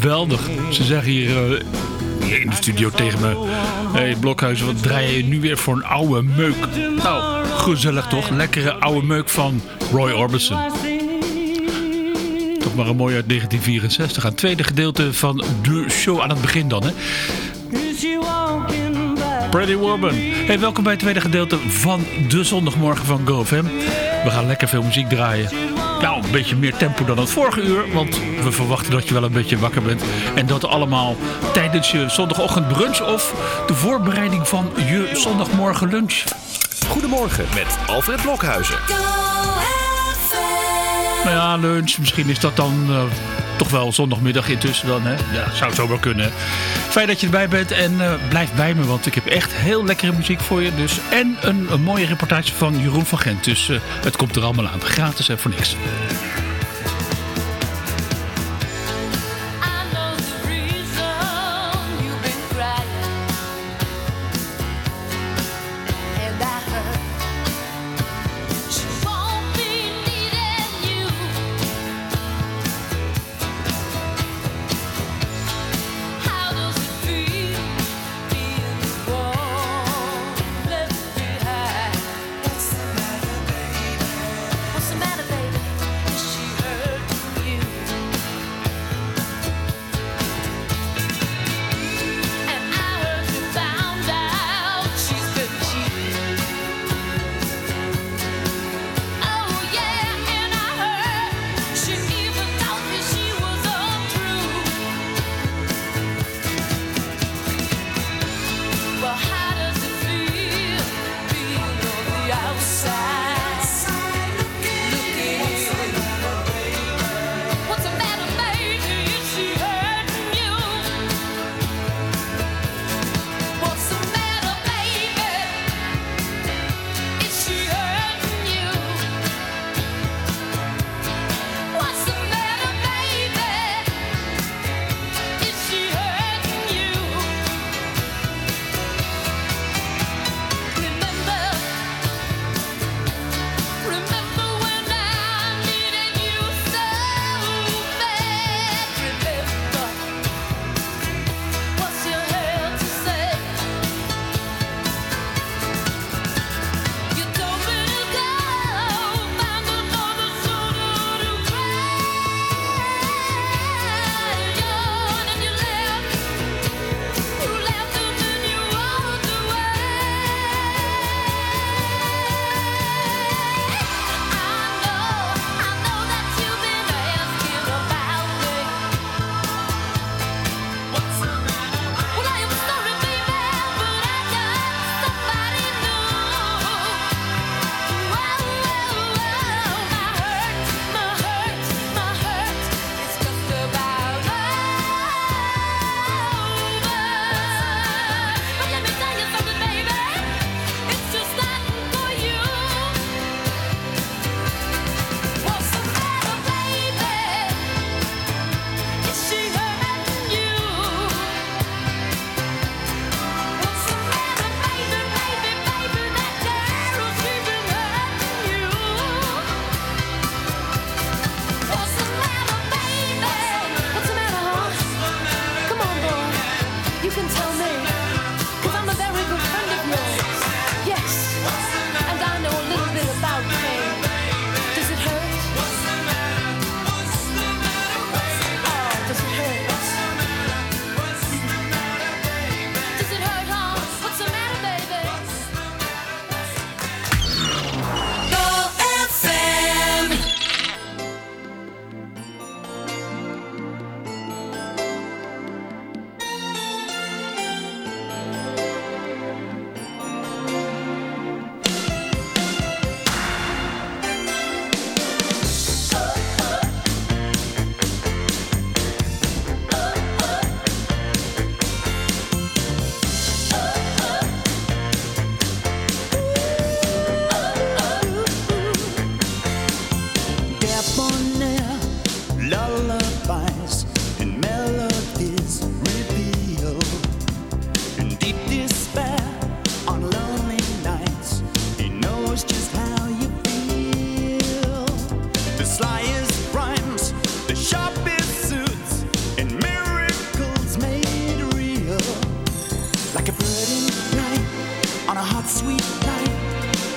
Geweldig. Ze zeggen hier, eh, hier in de studio tegen me... Hé hey, Blokhuizen, wat draai je nu weer voor een oude meuk? Nou, gezellig toch? Lekkere oude meuk van Roy Orbison. Toch maar een mooi uit 1964. Aan het tweede gedeelte van de show aan het begin dan, hè? Pretty Woman. Hey, welkom bij het tweede gedeelte van de zondagmorgen van GoFam. We gaan lekker veel muziek draaien. Nou, een beetje meer tempo dan het vorige uur. Want we verwachten dat je wel een beetje wakker bent. En dat allemaal tijdens je zondagochtend brunch of de voorbereiding van je zondagmorgen lunch. Goedemorgen met Alfred Blokhuizen. Nou ja, lunch. Misschien is dat dan eh, toch wel zondagmiddag intussen dan. Hè? Ja, zou zo wel kunnen. Fijn dat je erbij bent en eh, blijf bij me. Want ik heb echt heel lekkere muziek voor je. Dus. En een, een mooie reportage van Jeroen van Gent. Dus eh, het komt er allemaal aan. Gratis en voor niks.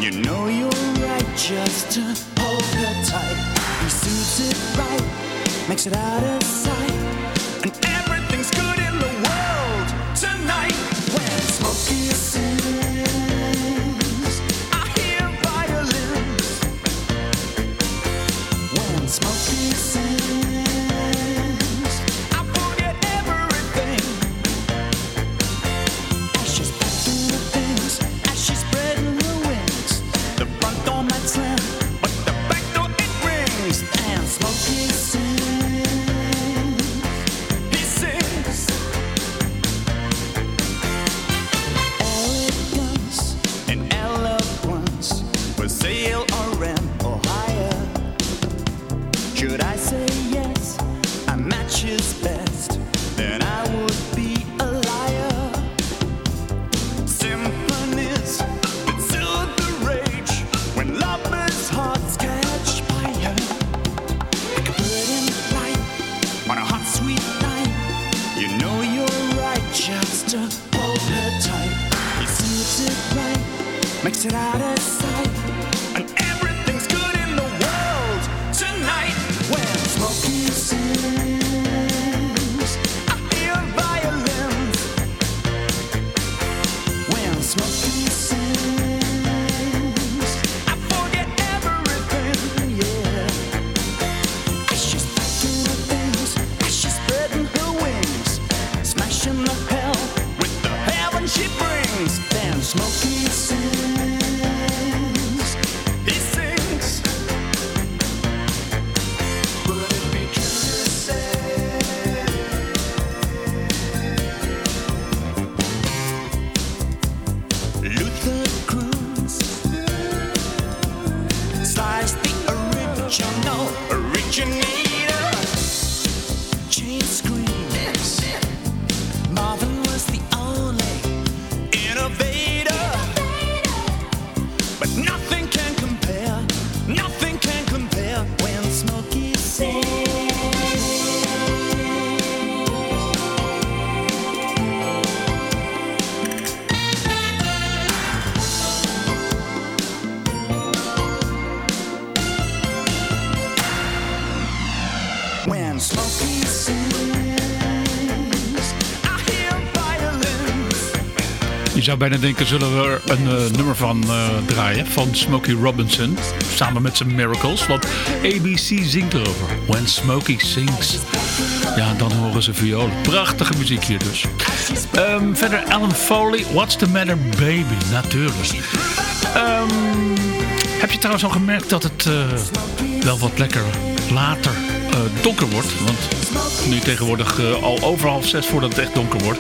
You know you're right just to hold her tight. He suits it right, makes it out of sight. And bijna denken, zullen we er een eh, nummer van eh, draaien? Van Smokey Robinson. Samen met zijn Miracles. Want ABC zingt erover. When Smokey sings. Ja, dan horen ze violen. Prachtige muziek hier dus. Ehm, verder Alan Foley. What's the matter baby? Natuurlijk. Ehm, heb je trouwens al gemerkt dat het eh, wel wat lekker later donker wordt? Want nu tegenwoordig al over half zes voordat het echt donker wordt.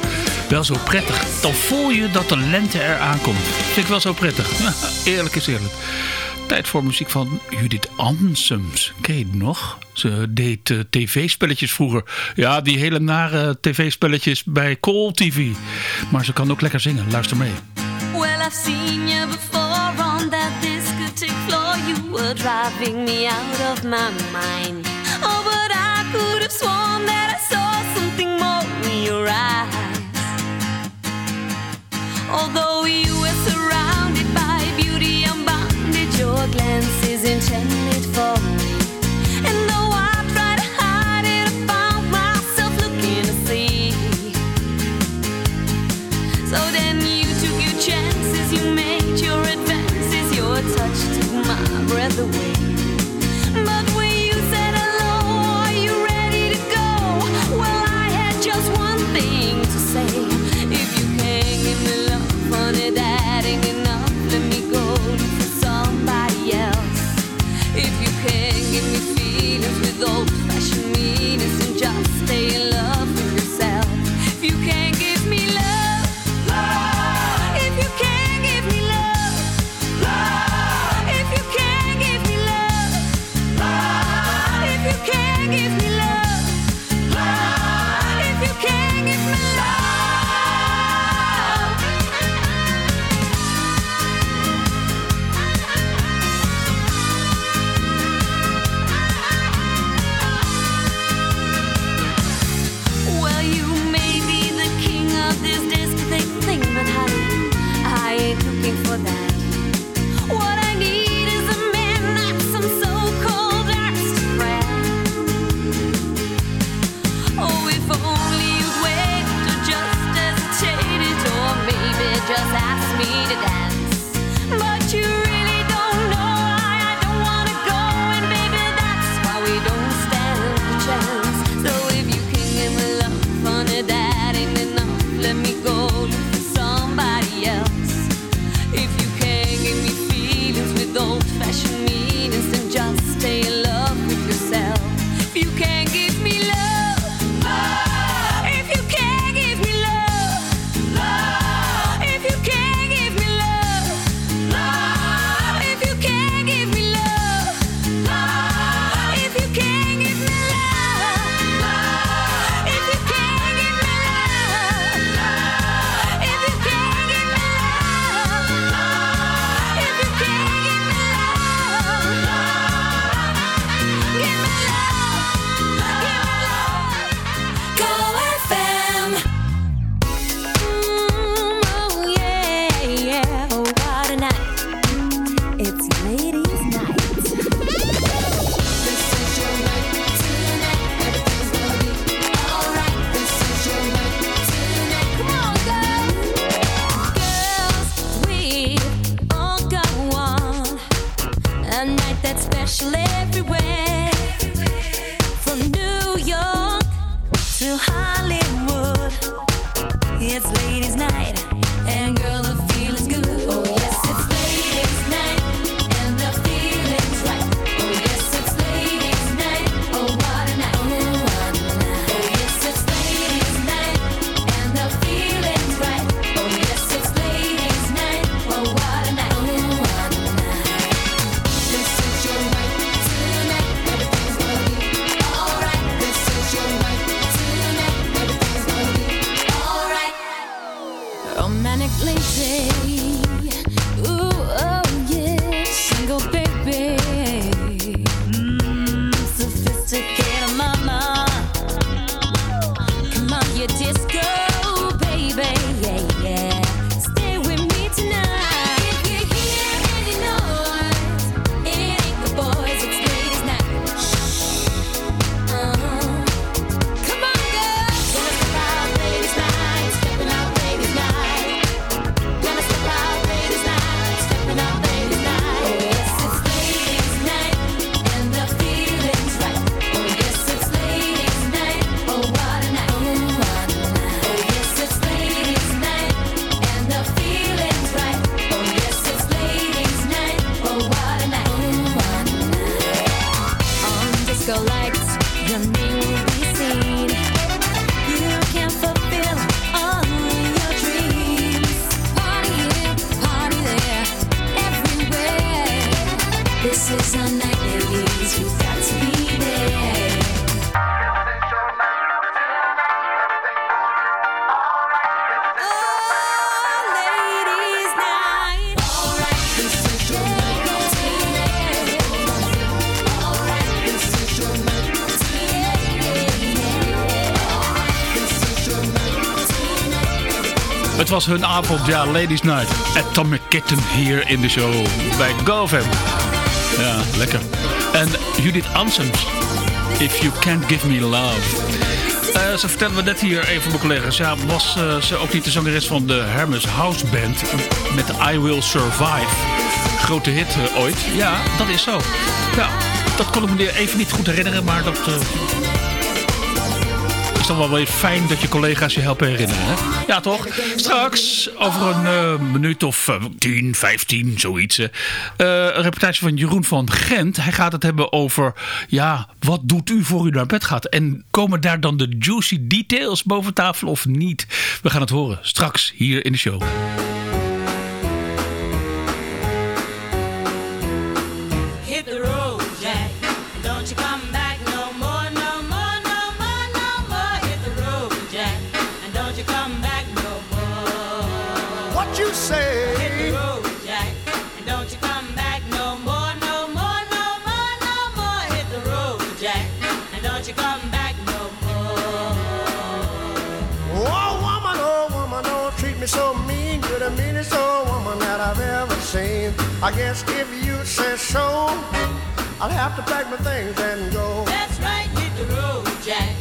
Wel zo prettig. Dan voel je dat de lente eraan komt. Vind ik wel zo prettig. eerlijk is eerlijk. Tijd voor muziek van Judith Ansems. Ken je nog? Ze deed eh, tv-spelletjes vroeger. Ja, die hele nare tv-spelletjes bij Call TV. Maar ze kan ook lekker zingen. Luister mee. Well, I've seen you before on that discotheque floor. You were driving me out of my mind. Oh, but I could have sworn that I saw something more in your eyes. Although you were hun avond. Ja, Ladies Night. Atomic Kitten hier in de show bij GoFam. Ja, lekker. En Judith Ansems. If You Can't Give Me Love. Eh, ze vertellen we net hier, een van mijn collega's. Ja, was eh, ze ook niet de zangeres van de Hermes House Band eh, met I Will Survive? Grote hit ooit. Ja, dat is zo. Ja, dat kon ik me even niet goed herinneren, maar dat dan wel weer fijn dat je collega's je helpen herinneren. Hè? Ja, toch? Straks, over een eh, minuut of uh, 10, 15, zoiets. Eh, eh, een reportage van Jeroen van Gent. Hij gaat het hebben over, ja, wat doet u voor u naar bed gaat? En komen daar dan de juicy details boven tafel of niet? We gaan het horen straks hier in de show. I guess if you say so, I'll have to pack my things and go. That's right, hit the road, Jack.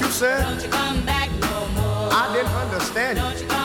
You said? Don't you come back no more. I didn't understand you.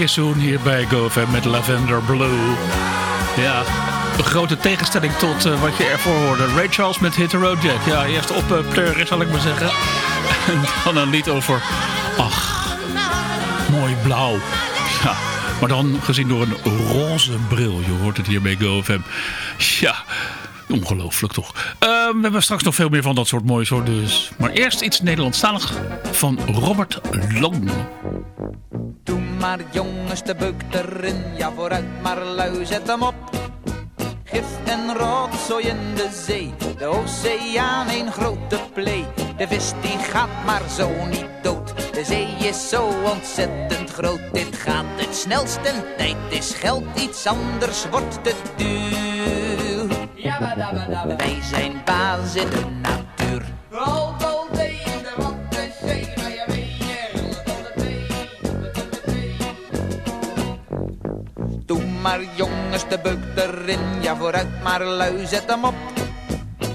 Hier bij GoFam met Lavender Blue. Ja, een grote tegenstelling tot eh, wat je ervoor hoorde. Ray Charles met Hit the Road Jack. Ja, eerst op uh, pleuren zal ik maar zeggen. En dan een lied over, ach, mooi blauw. Ja, maar dan gezien door een roze bril. Je hoort het hier bij GoFam. Ja, ongelooflijk toch. Eh, we hebben straks nog veel meer van dat soort moois hoor. Dus. Maar eerst iets Nederlandstalig van Robert Long. Maar jongens de beuk erin, ja vooruit maar lui, zet hem op. Gif en rotzooi in de zee, de oceaan een grote plee. De vis die gaat maar zo niet dood, de zee is zo ontzettend groot. Dit gaat het snelst en tijd is geld, iets anders wordt te duur. Wij zijn baas in de maar jongens de beuk erin, ja vooruit maar lui, zet hem op.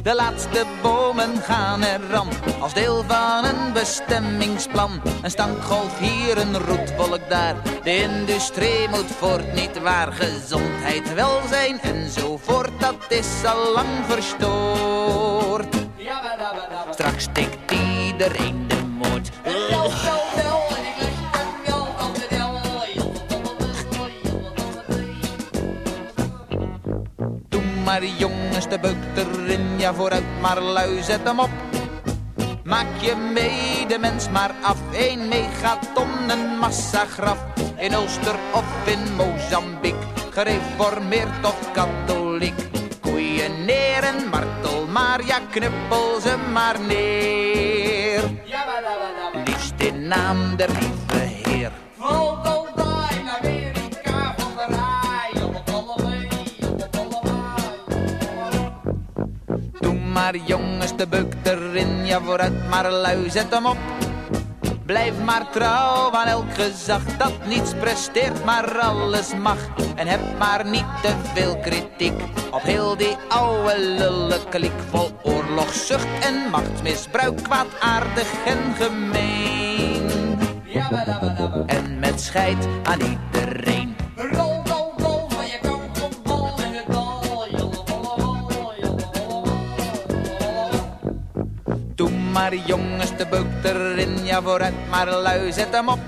De laatste bomen gaan eraan, als deel van een bestemmingsplan. Een stankgolf hier, een roetwolk daar. De industrie moet voort, niet waar. Gezondheid, welzijn enzovoort, dat is al lang verstoord. Straks stikt iedereen maar jongens de beuk erin, ja vooruit maar lui, zet hem op. Maak je medemens maar af, een megaton, een massagraf. In Ulster of in Mozambique, gereformeerd of katholiek. Koeien neer en martel maar, ja knuppel ze maar neer. Liefst in naam der lieve maar jongens de beuk erin, ja vooruit maar lui, zet hem op. Blijf maar trouw aan elk gezag dat niets presteert, maar alles mag. En heb maar niet te veel kritiek op heel die oude lulle kliek vol oorlogszucht en machtsmisbruik, kwaadaardig en gemeen. En met scheid aan iedereen. Maar jongens de beuk erin, ja vooruit maar lui, zet hem op.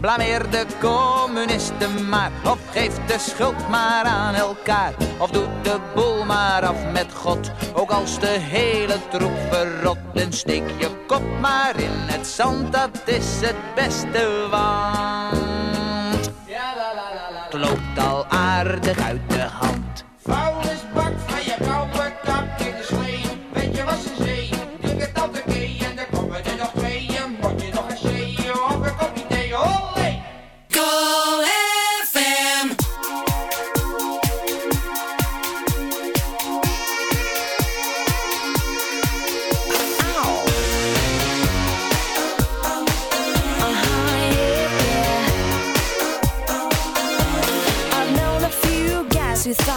Blameer de communisten maar, of geef de schuld maar aan elkaar. Of doe de boel maar af met God, ook als de hele troep verrot. En steek je kop maar in het zand, dat is het beste, want... Het loopt al aardig uit de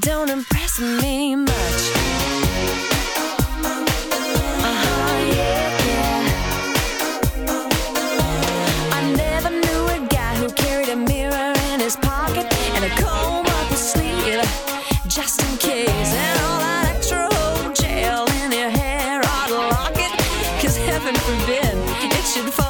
don't impress me much. Uh-huh. I never knew a guy who carried a mirror in his pocket and a comb up his sleeve, just in case. And all that extra gel in your hair lock it, 'cause heaven forbid it should fall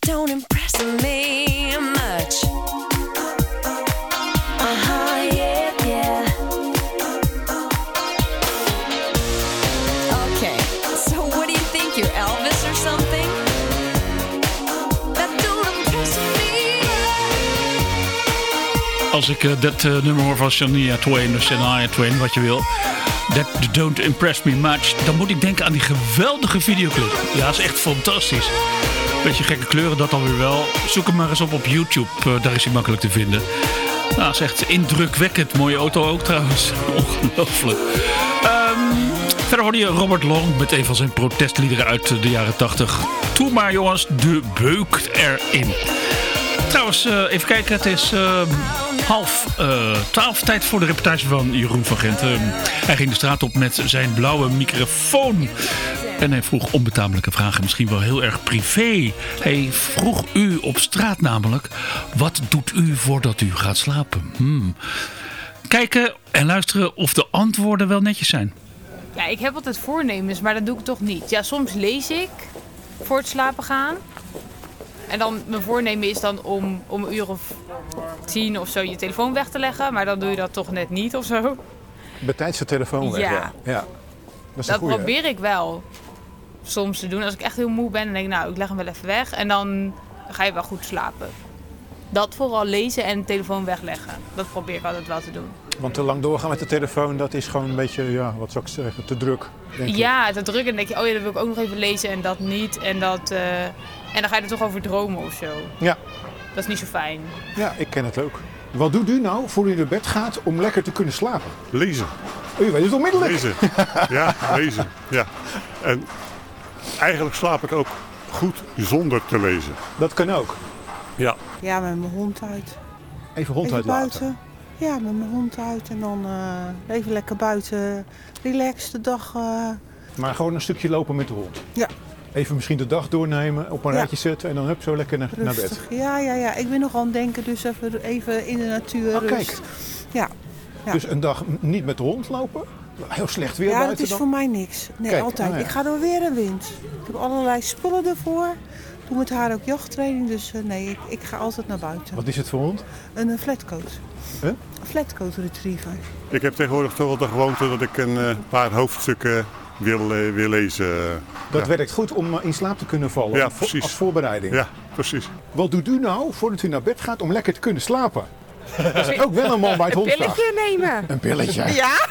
don't impress me much. Als ik uh, dat uh, nummer hoor van Shania Twain of Shania Twain, wat je wil. That don't impress me much. Dan moet ik denken aan die geweldige videoclip. Ja, is echt fantastisch. Beetje gekke kleuren, dat alweer wel. Zoek hem maar eens op op YouTube. eh, daar is hij makkelijk te vinden. Nou, dat is echt indrukwekkend. Mooie auto ook trouwens. Ongelooflijk. Ehm, verder hoorde je Robert Long met een van zijn protestliederen uit de jaren 80. Toe maar jongens, de beuk erin. Trouwens, eh, even kijken. Het is eh, half eh, twaalf. Tijd voor de reportage van Jeroen van Gent. Eh, hij ging de straat op met zijn blauwe microfoon. En hij vroeg onbetamelijke vragen, misschien wel heel erg privé. Hij vroeg u op straat namelijk, wat doet u voordat u gaat slapen? Hmm. Kijken en luisteren of de antwoorden wel netjes zijn. Ja, ik heb altijd voornemens, maar dat doe ik toch niet. Ja, soms lees ik voor het slapen gaan. En dan, mijn voornemen is dan om, om een uur of tien of zo je telefoon weg te leggen. Maar dan doe je dat toch net niet of zo. Bij zijn telefoon weg, Ja. ja. ja. Dat Dat goeie. probeer ik wel soms te doen. Als ik echt heel moe ben, dan denk ik, nou, ik leg hem wel even weg. En dan ga je wel goed slapen. Dat vooral lezen en de telefoon wegleggen. Dat probeer ik altijd wel te doen. Want te lang doorgaan met de telefoon, dat is gewoon een beetje, ja, wat zou ik zeggen, te druk. Denk ik. Ja, te druk en dan denk je, oh ja, dat wil ik ook nog even lezen en dat niet. En, dat, eh, en dan ga je er toch over dromen of zo. Ja. Dat is niet zo fijn. ja, ik ken het ook. Wat doet u nou voor u naar bed gaat om lekker te kunnen slapen? Lezen. U weet het onmiddellijk. Lezen. Ja, lezen. Ja. En eigenlijk slaap ik ook goed zonder te lezen. Dat kan ook. Ja. Ja, met mijn hond uit. Even hond even uitlaten. buiten. Ja, met mijn hond uit en dan eh, even lekker buiten. Relax de dag. eh, Maar gewoon een stukje lopen met de hond. Ja. Even misschien de dag doornemen, op een Ja. rijtje zetten en dan hup zo lekker naar, naar bed. rustig. Ja, ja, ja. Ik ben nog aan het denken, dus even, even in de natuur. Oh, rust. kijk. Ja. ja. Dus een dag niet met de hond lopen. Heel slecht weer ja, dat is dan. voor mij niks. Nee, Kijk, altijd. oh ja. Ik ga door weer en wind. Ik heb allerlei spullen ervoor. Doe met haar ook jachttraining, dus eh, nee, ik, ik ga altijd naar buiten. Wat is het voor hond? Een, eh, flatcoat. Huh? Een flatcoat retriever. Ik heb tegenwoordig toch wel de gewoonte dat ik een eh, paar hoofdstukken wil, wil lezen. Dat ja. werkt goed om in slaap te kunnen vallen. Ja, precies. Als voorbereiding. Ja, precies. Wat doet u nou voordat u naar bed gaat om lekker te kunnen slapen? Dat is ook wel een man bij het Een hondvraag. pilletje nemen. Een pilletje? Ja?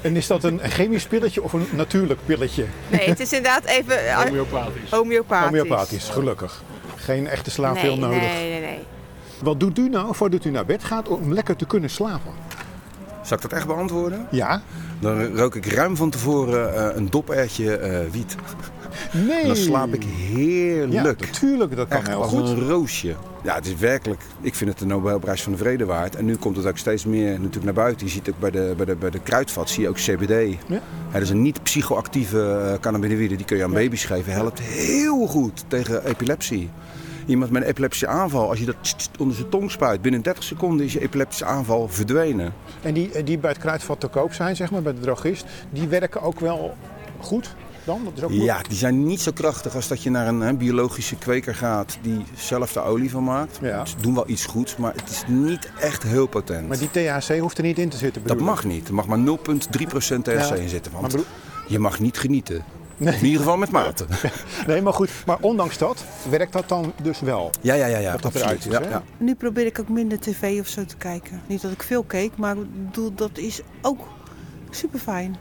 En is dat een chemisch pilletje of een natuurlijk pilletje? Nee, het is inderdaad even... eh, Homeopathisch. Homeopathisch. Homeopathisch, gelukkig. Geen echte slaappil nee, nodig. Nee, nee, nee. Wat doet u nou voordat u naar bed gaat om lekker te kunnen slapen? Zal ik dat echt beantwoorden? Ja. Dan rook ik ruim van tevoren eh, een dopertje eh wiet. Nee. En dan slaap ik heerlijk. Ja, natuurlijk, dat kan Echt heel als goed. een roosje. Ja, het is werkelijk, ik vind het de Nobelprijs van de Vrede waard. En nu komt het ook steeds meer natuurlijk naar buiten. Je ziet ook bij de, bij de, bij de kruidvat zie je ook CBD. Ja. Het is een niet psychoactieve eh, cannabinoïde. Die kun je aan baby's geven. Helpt heel goed tegen epilepsie. Iemand met een epileptische aanval, als je dat onder zijn tong spuit, binnen 30 seconden is je epileptische aanval verdwenen. En die, eh, die bij het kruidvat te koop zijn, zeg maar, bij de drogist, die werken ook wel goed dan? Dat is ook Ja, die zijn niet zo krachtig als dat je naar een hè, biologische kweker gaat die zelf de olie van maakt. Ze doen wel iets goeds, maar het is niet echt heel potent. Maar die THC hoeft er niet in te zitten, dat mag niet. Er mag maar 0,3% THC Ja, in zitten. Want bedoel- je mag niet genieten. In ieder geval met mate. Nee, maar goed. Maar ondanks dat, werkt dat dan dus wel? Ja, ja, ja, ja. Dat eruit is, ja, ja. Nu probeer ik ook minder tv of zo te kijken. Niet dat ik veel keek, maar ik bedoel, dat is ook super fijn.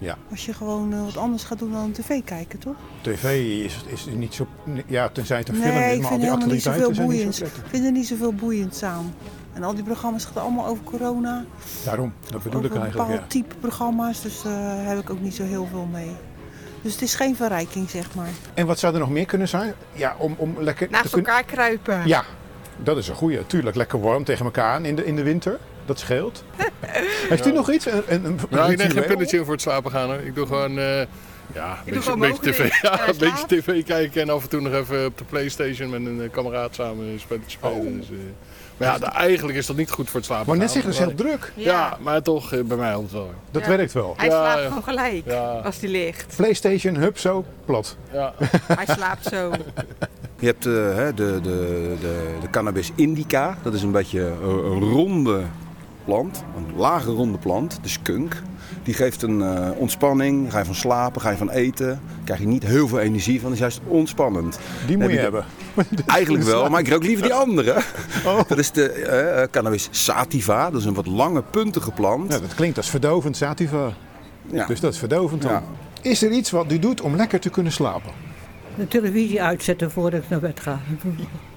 Ja. Als je gewoon eh, wat anders gaat doen dan tv kijken, toch? TV is, is niet zo... Ja, tenzij het een film is, ik maar al die niet actualiteiten zijn niet boeiends. zo Ik vind er niet zoveel boeiends aan. En al die programma's gaan allemaal over corona. Daarom, dat bedoel ik over eigenlijk, bepaald ja. type programma's, dus daar heb ik ook niet zo heel veel mee. Dus het is geen verrijking, zeg maar. En wat zou er nog meer kunnen zijn? Ja, om, om lekker Naast elkaar kruipen. Ja, dat is een goeie. Tuurlijk, lekker warm tegen elkaar aan in de, in de winter. Dat scheelt. Heeft u nog iets? Een, een, een Nou, ik neem geen pilletje in voor het slapen gaan. Hoor. Ik doe gewoon, eh, ja, een beetje, gewoon een beetje tv, ja, en een beetje tv kijken en af en toe nog even op de Playstation met een eh, kameraad samen een spelletje spelen. Dus, eh, maar ja, de- eigenlijk is dat niet goed voor het slapen Maar net zeggen, het is heel druk. Ja, Ja. maar toch, bij mij altijd wel. Dat Ja. werkt wel. Hij Ja, slaapt ja. gewoon gelijk Ja. als hij ligt. Playstation, hup, zo, plat. Ja. Hij slaapt zo. Je hebt hè, de, de, de, de cannabis indica. Dat is een beetje een ronde plant, een lage ronde plant, de skunk. Die geeft een eh, ontspanning. Ga je van slapen, ga je van eten. Krijg je niet heel veel energie van. is juist ontspannend. Die moet je heb hebben. Eigenlijk wel, maar ik rook liever die andere. Oh. Dat is de eh, eh, cannabis sativa. Dat is een wat lange puntige plant. Ja, dat klinkt als verdovend sativa. Ja. Dus dat is verdovend dan. Ja. Is er iets wat u doet om lekker te kunnen slapen? De televisie uitzetten voordat ik naar bed ga.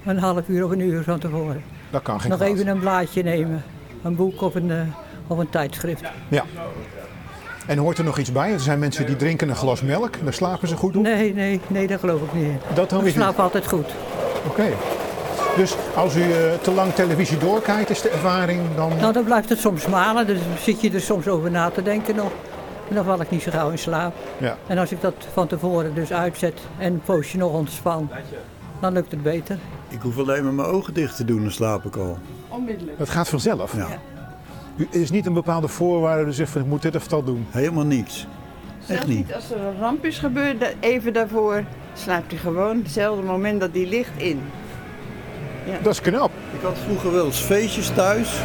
Een half uur of een uur van tevoren. Dat kan geen Nog kwaad. even een blaadje nemen. Een boek of een, eh, of een tijdschrift. Ja. En hoort er nog iets bij? Er zijn mensen die drinken een glas melk. Daar slapen ze goed op. Nee, nee, nee, daar geloof ik niet. Dat dan ik slaap niet. altijd goed. Oké. Dus als u eh, te lang televisie doorkijkt, is de ervaring dan... Nou, dan blijft het soms malen. Dus zit je er soms over na te denken nog. En dan val ik niet zo gauw in slaap. Ja. En als ik dat van tevoren dus uitzet en een poosje nog ontspan, dan lukt het beter. Ik hoef alleen maar mijn ogen dicht te doen, dan slaap ik al. Onmiddellijk. Het gaat vanzelf. Ja. U is niet een bepaalde voorwaarde, dus even, ik moet dit of dat doen. Helemaal niets. Zelfs niet als er een ramp is gebeurd, even daarvoor slaapt hij gewoon hetzelfde moment dat hij ligt in. Ja. Dat is knap. Ik had vroeger wel eens feestjes thuis.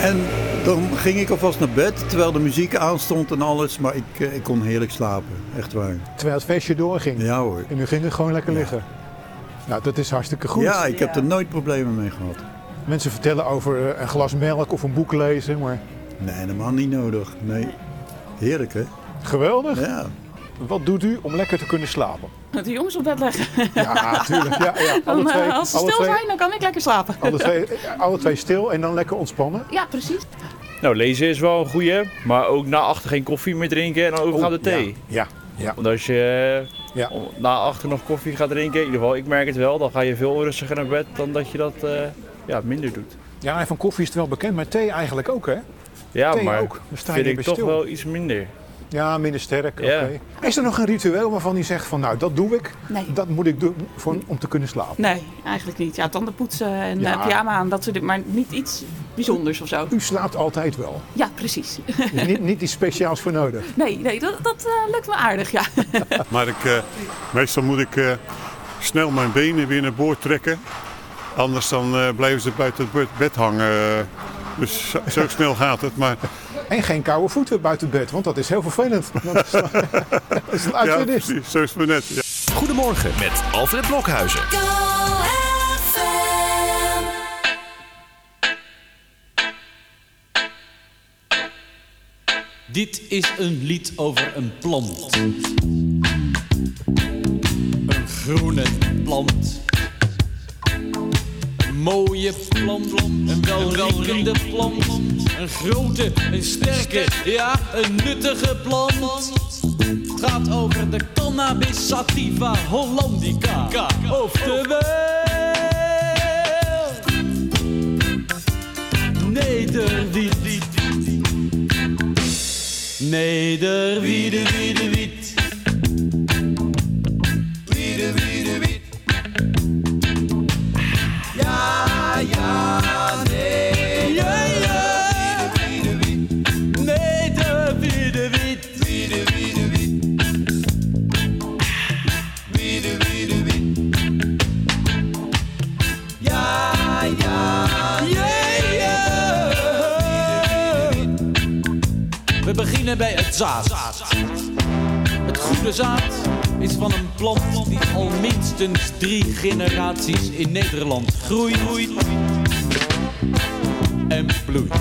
En dan ging ik alvast naar bed, terwijl de muziek aanstond en alles. Maar ik, eh, ik kon heerlijk slapen, echt waar. Terwijl het feestje doorging. Ja hoor. En u ging er gewoon lekker liggen. Nou, dat is hartstikke goed. Ja, ik heb er nooit problemen mee gehad. Mensen vertellen over eh, een glas melk of een boek lezen, maar Nee, helemaal niet nodig. Nee. Heerlijk hè? geweldig. Ja. Wat doet u om lekker te kunnen slapen? Met de jongens op bed leggen. Ja, tuurlijk. Ja, ja. Alle Dan, eh, twee, als ze alle stil twee, zijn, dan kan ik lekker slapen. alle, twee, alle twee stil en dan lekker ontspannen. Ja, precies. Nou, lezen is wel een goeie, maar ook na achter geen koffie meer drinken en dan overgaan de Oh, thee. Ja, ja. Want als je eh, na achter nog koffie gaat drinken, in ieder geval, ik merk het wel, dan ga je veel rustiger naar bed dan dat je dat eh, ja, minder doet. Ja, en van koffie is het wel bekend, maar thee eigenlijk ook, hè? Ja, Thee maar ook. Dan sta je vind niet ik toch stil. wel iets minder. Ja, minder sterk. Ja. oké. Is er nog een ritueel waarvan u zegt van, nou, dat doe ik. Nee. Dat moet ik doen voor, om te kunnen slapen. Nee, eigenlijk niet. Ja, tanden poetsen en Ja. eh, pyjama aan, dat soort dingen. Maar niet iets bijzonders of zo. U slaapt altijd wel. Ja, precies. Is niet, niet iets speciaals voor nodig. nee, nee, dat, dat eh, lukt me aardig, ja. Maar ik, eh, meestal moet ik eh, snel mijn benen weer naar boord trekken. Anders dan eh, blijven ze buiten het bed- bed hangen. Dus zo, zo snel gaat het. Maar En geen koude voeten buiten het bed, want dat is heel vervelend. Dat is, dat is een ja, precies, zo is het maar net. Ja. Goedemorgen met Alfred Blokhuizen. Dit is een lied over een plant. Een groene plant. Mooie plant, een welriekende plant. Een grote, een sterke, ja, een nuttige plant. Het gaat over de cannabis sativa hollandica. Oftewel... Nederwiet. Nederwiede, zaad. Het goede zaad is van een plant die al minstens drie generaties in Nederland groeit en bloeit.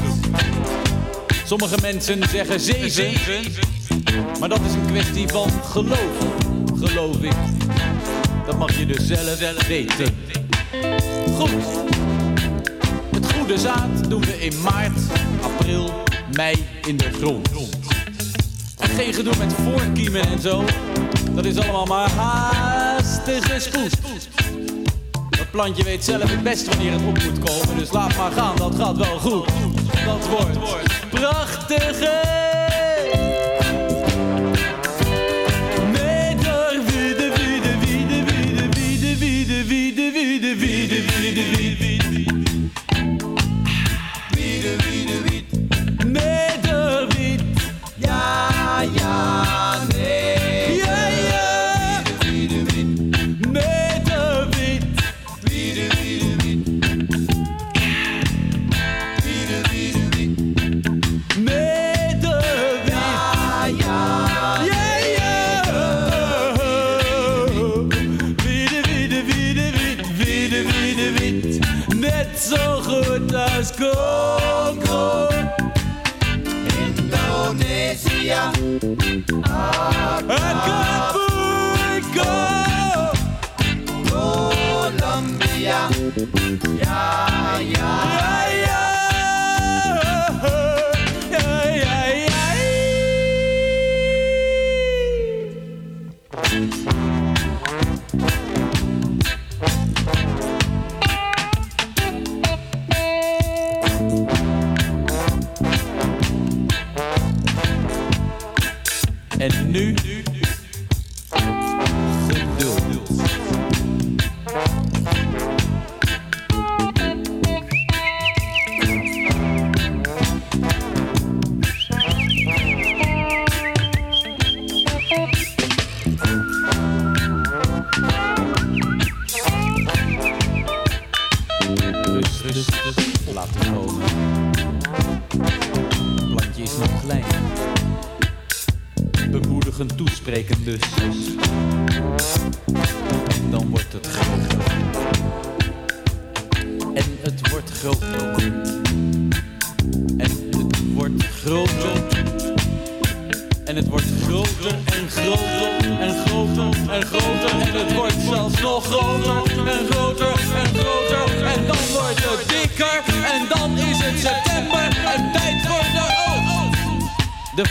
Sommige mensen zeggen zeven, maar dat is een kwestie van geloof, geloof ik. Dat mag je dus zelf weten. Goed. Het goede zaad doen we in maart, april, mei in de grond geen gedoe met voorkiemen en zo. Dat is allemaal maar haastige spoed. Het plantje weet zelf het best wanneer het op moet komen. Dus laat maar gaan, dat gaat wel goed. Dat wordt prachtig. Wie de wie de wie de wie wie de wie wie Toespreken dus.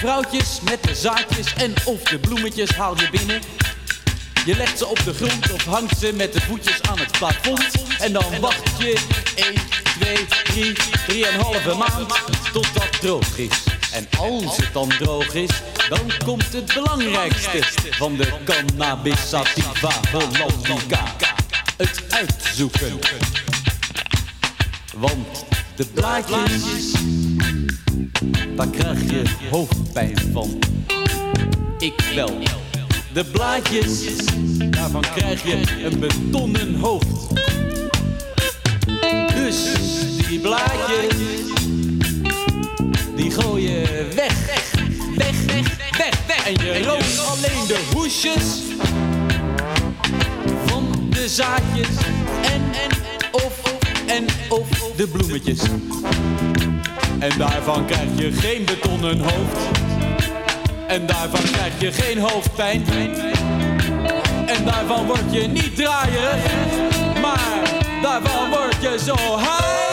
Vrouwtjes met de zaadjes en of de bloemetjes haal je binnen. Je legt ze op de grond of hangt ze met de voetjes aan het plafond. En dan wacht je 1, 2, 3, 3,5 maand totdat het droog is. En als het dan droog is, dan komt het belangrijkste van de cannabis sativa hollandica. Het uitzoeken. Want de blaadjes, daar krijg je hoofdpijn van. Ik wel. De blaadjes, daarvan krijg je een betonnen hoofd. Dus die blaadjes, die gooi je weg. Weg, weg, weg, weg. En je rookt alleen de hoesjes van de zaadjes en, en, en, of de bloemetjes. En daarvan krijg je geen betonnen hoofd. En daarvan krijg je geen hoofdpijn. En daarvan word je niet draaierig. Maar daarvan word je zo high.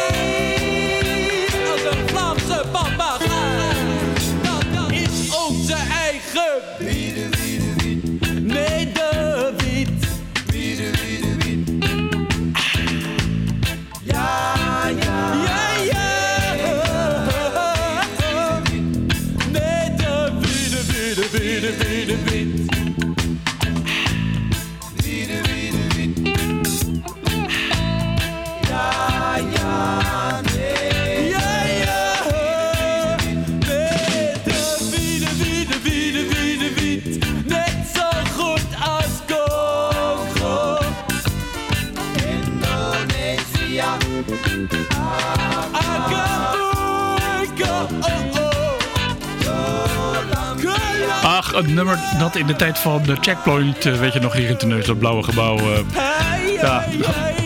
Een nummer dat in de tijd van de Checkpoint, eh, weet je nog, hier in Teneus, dat blauwe gebouw, eh, ja,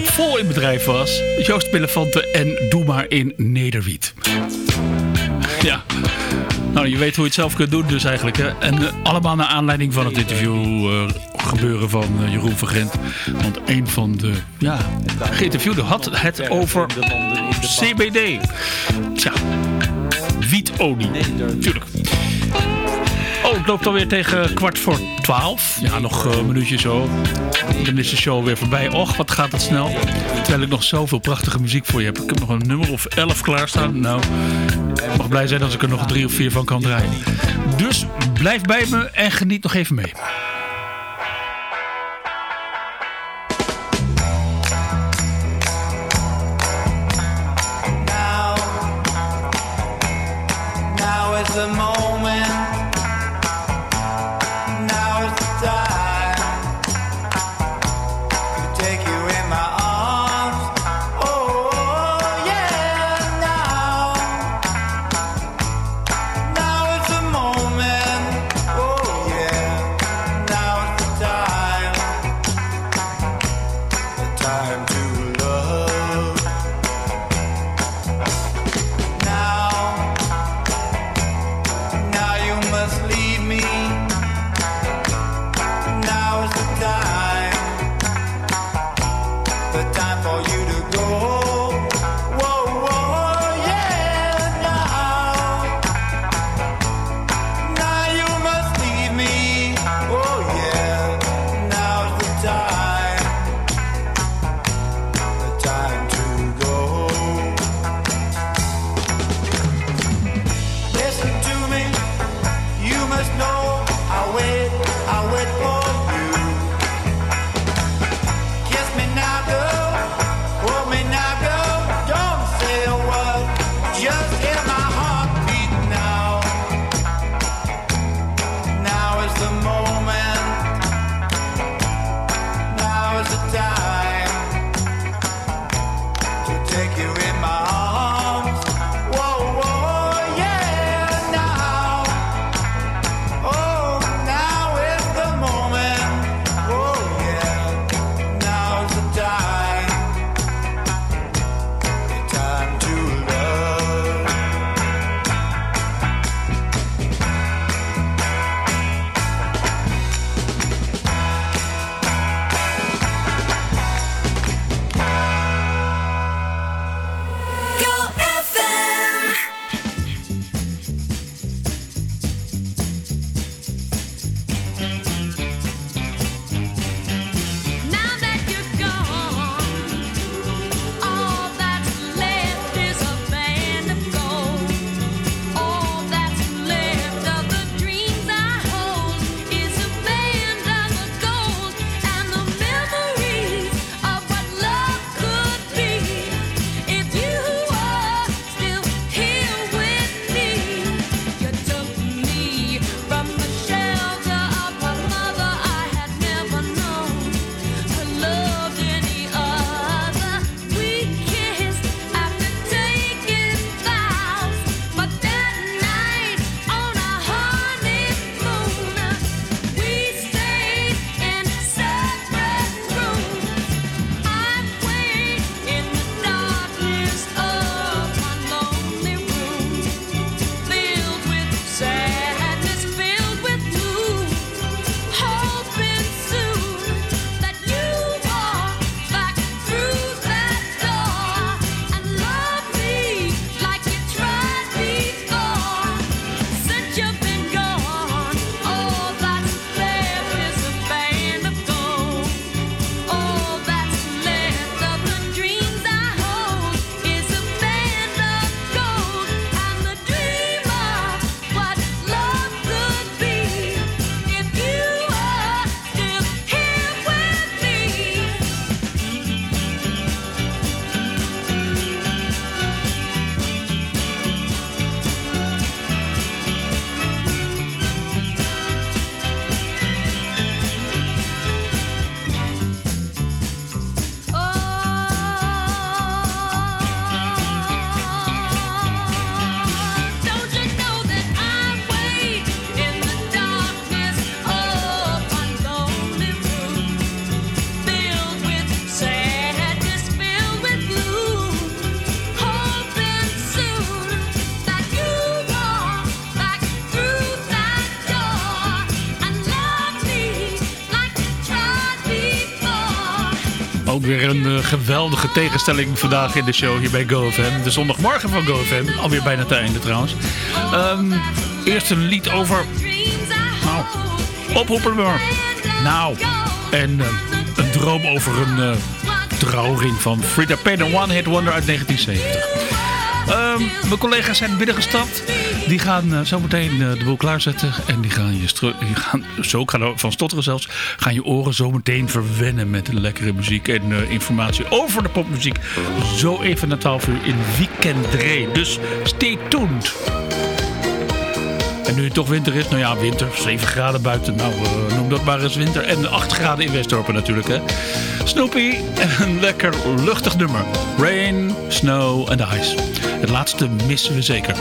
vol in bedrijf was. Joost Pillefanten en Doe maar in Nederwiet. Ja, nou je weet hoe je het zelf kunt doen dus eigenlijk. Hè? En eh, allemaal naar aanleiding van het interview gebeuren van Jeroen van Gent. Want een van de ja, geïnterviewden had het over CBD. Tja, wietolie. Tuurlijk. Het loopt alweer tegen kwart voor twaalf. Ja, nog eh, een minuutje zo. Dan is de show weer voorbij. Och, wat gaat het snel. Terwijl ik nog zoveel prachtige muziek voor je heb. Ik heb nog een nummer of elf klaarstaan. Nou, ik mag blij zijn als ik er nog drie of vier van kan draaien. Dus blijf bij me en geniet nog even mee. Een eh, geweldige tegenstelling vandaag in de show hier bij GoFam. De zondagmorgen van GoFam. Alweer bijna te einde trouwens. Ehm, eerst een lied over... Nou, oproepnummer. Nou, en eh, een droom over een eh, trouwring van Frida. Een one-hit wonder uit 1970. Ehm, mijn collega's zijn binnengestapt. Die gaan eh, zometeen eh, de boel klaarzetten. En die gaan je die gaan, zo ik ga er van stotteren zelfs. Gaan je oren zometeen verwennen met lekkere muziek en eh, informatie over de popmuziek. Zo even na 12 uur in Weekend Dre. Dus stay tuned. En nu het toch winter is, nou ja, winter, 7 graden buiten. Nou, noem dat maar eens winter. En 8 graden in Westdorpen natuurlijk, hè. Snoopy, een lekker luchtig nummer. Rain, snow and ice. Het laatste missen we zeker.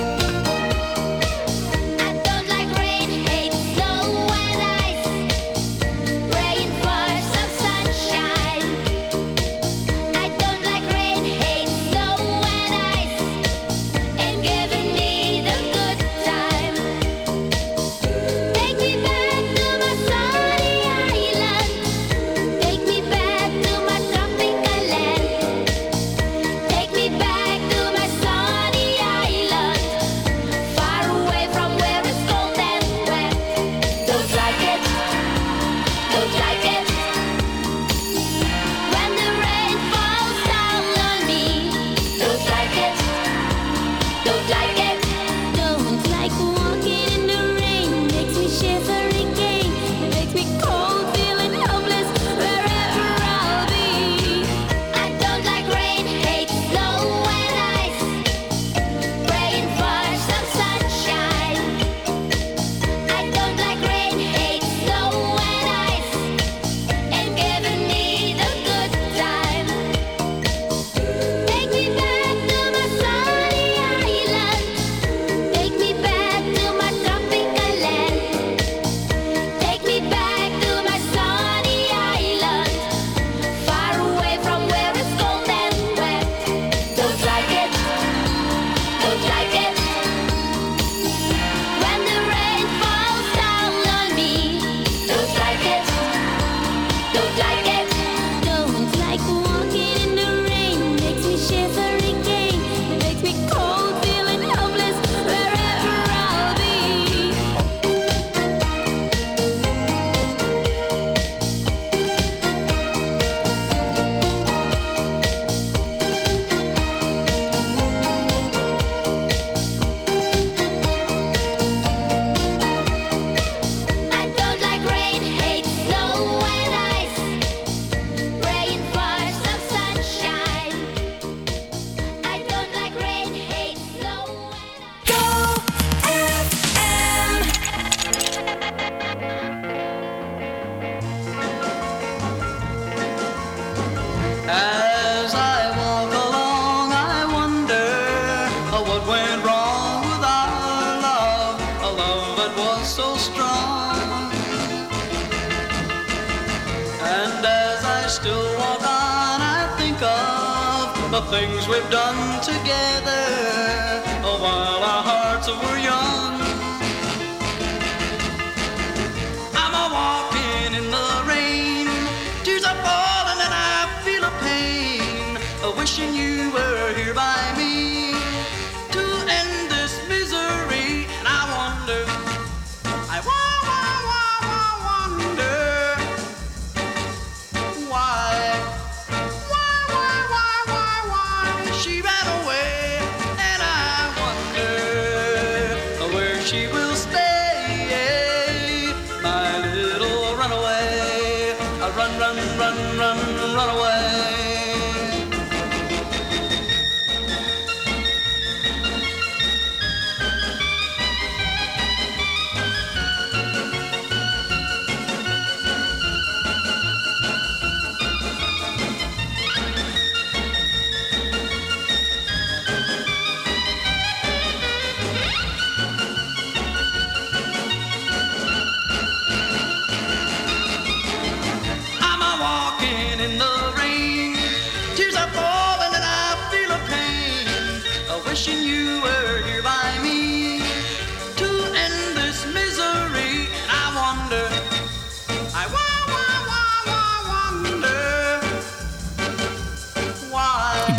Things we've done together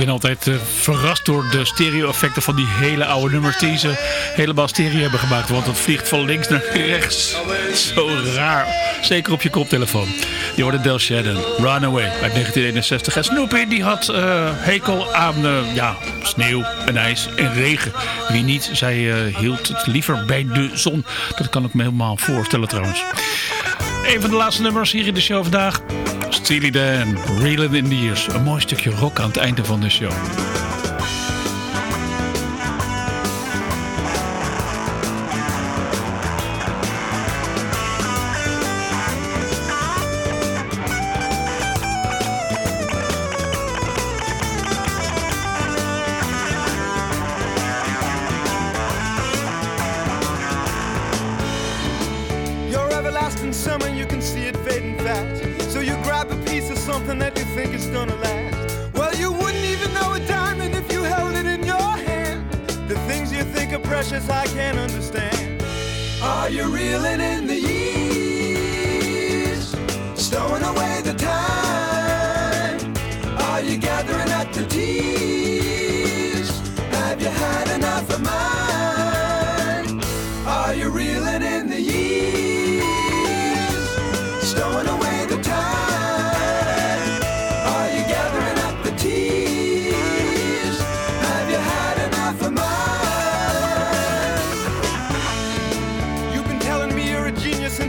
ben altijd eh, verrast door de stereo-effecten van die hele oude nummers die ze helemaal stereo hebben gemaakt. Want het vliegt van links naar rechts. Zo raar. Zeker op je koptelefoon. Je hoorde Del Shannon, Runaway uit 1961. En Snoopy die had eh, hekel aan eh, ja, sneeuw en ijs en regen. Wie niet, zij hield het liever bij de zon. Dat kan ik me helemaal voorstellen trouwens. Een van de laatste nummers hier in de show vandaag. Steely Dan, Reeling in the Years. Een mooi stukje rock aan het einde van de show.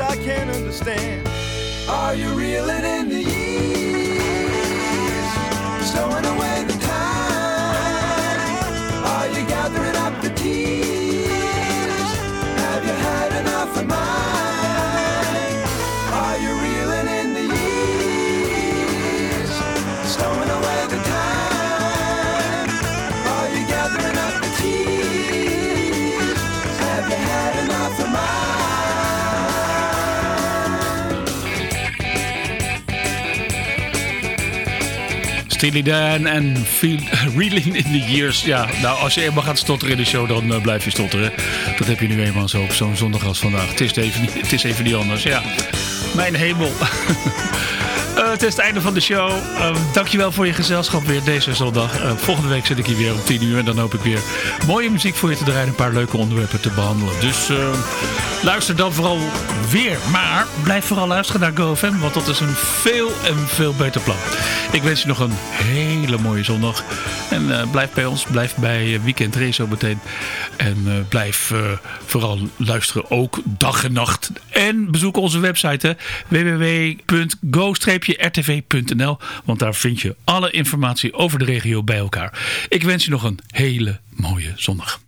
I can't understand. Are you reeling in the years? Steely Dan en Reeling in the Years. Ja, nou, als je eenmaal gaat stotteren in de show, dan eh, blijf je stotteren. Dat heb je nu eenmaal zo op zo'n zondag als vandaag. Het is even, het is even niet anders. Ja, mijn hemel. Eh, het is het einde van de show. Uh, dankjewel voor je gezelschap weer deze zondag. Eh, volgende week zit ik hier weer om 10 uur. En dan hoop ik weer mooie muziek voor je te draaien. Een paar leuke onderwerpen te behandelen. Dus eh, luister dan vooral weer. Maar blijf vooral luisteren naar GoFM. Want dat is een veel en veel beter plan. Ik wens je nog een hele mooie zondag. En eh, blijf bij ons. Blijf bij Weekend Race meteen. En eh, blijf eh, vooral luisteren. Ook dag en nacht. En bezoek onze website www.go-rtv.nl Want daar vind je alle informatie over de regio bij elkaar. Ik wens je nog een hele mooie zondag.